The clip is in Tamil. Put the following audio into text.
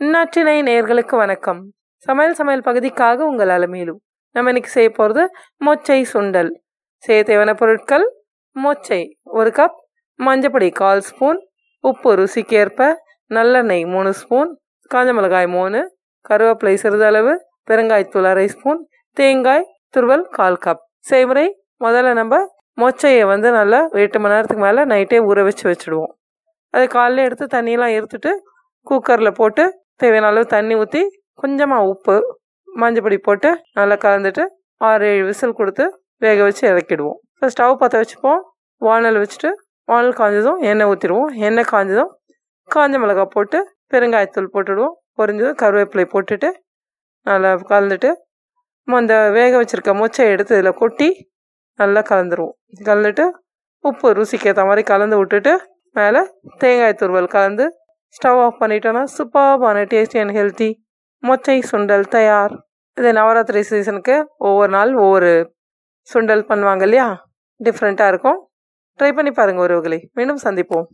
நற்றினை நேர்களுக்கு வணக்கம். சமையல் சமையல் பகுதிக்காக உங்கள் அலமேலு நம்ம இன்னைக்கு செய்ய போகிறது மொச்சை சுண்டல். செய்ய தேவையான பொருட்கள் மொச்சை. ஒரு கப் மஞ்சப்பொடி கால் ஸ்பூன். உப்பு ருசிக்கேற்ப நல்லெண்ணெய் மூணு ஸ்பூன். காஞ்ச மிளகாய் மூணு. கருவேப்பிலை சிறிதளவு. பெருங்காய்த்தூள் அரை ஸ்பூன். தேங்காய் துருவல் கால் கப் செய்முறை முதல்ல நம்ம மொச்சையை வந்து நல்லா எட்டு மணி நேரத்துக்கு மேலே நைட்டே ஊற வச்சு வச்சுடுவோம். அது காலையில் எடுத்து தண்ணியெலாம் எடுத்துட்டு குக்கரில் போட்டு தேவையான அளவு தண்ணி ஊற்றி கொஞ்சமாக உப்பு மஞ்சப்பொடி போட்டு நல்லா கலந்துட்டு ஆறு ஏழு விசில் கொடுத்து வேக வச்சு இறக்கிடுவோம். ஸோ ஸ்டவ் பற்ற வச்சுப்போம். வானல் வச்சுட்டு வானல் காஞ்சதும் எண்ணெய் ஊற்றிடுவோம் எண்ணெய் காஞ்சதும் காஞ்ச மிளகாய் போட்டு பெருங்காயத்தூள் போட்டுடுவோம். பொரிஞ்சதும் கருவேப்பிலை போட்டுட்டு நல்லா கலந்துட்டு அந்த வேக வச்சுருக்க மொச்சை எடுத்து இதில் கொட்டி நல்லா கலந்துருவோம். கலந்துட்டு உப்பு ருசிக்கு ஏற்ற மாதிரி கலந்து விட்டுட்டு மேலே தேங்காய் துருவல் கலந்து ஸ்டவ் ஆஃப் பண்ணிட்டோன்னா சூப்பர்பான டேஸ்டி அண்ட் ஹெல்த்தி மொச்சை சுண்டல் தயார். இது நவராத்திரி சீசனுக்கு ஒவ்வொரு நாள் ஒவ்வொரு சுண்டல் பண்ணுவாங்க இல்லையா? டிஃப்ரெண்ட்டாக இருக்கும். ட்ரை பண்ணி பாருங்கள் உறவுகளை. மீண்டும் சந்திப்போம்.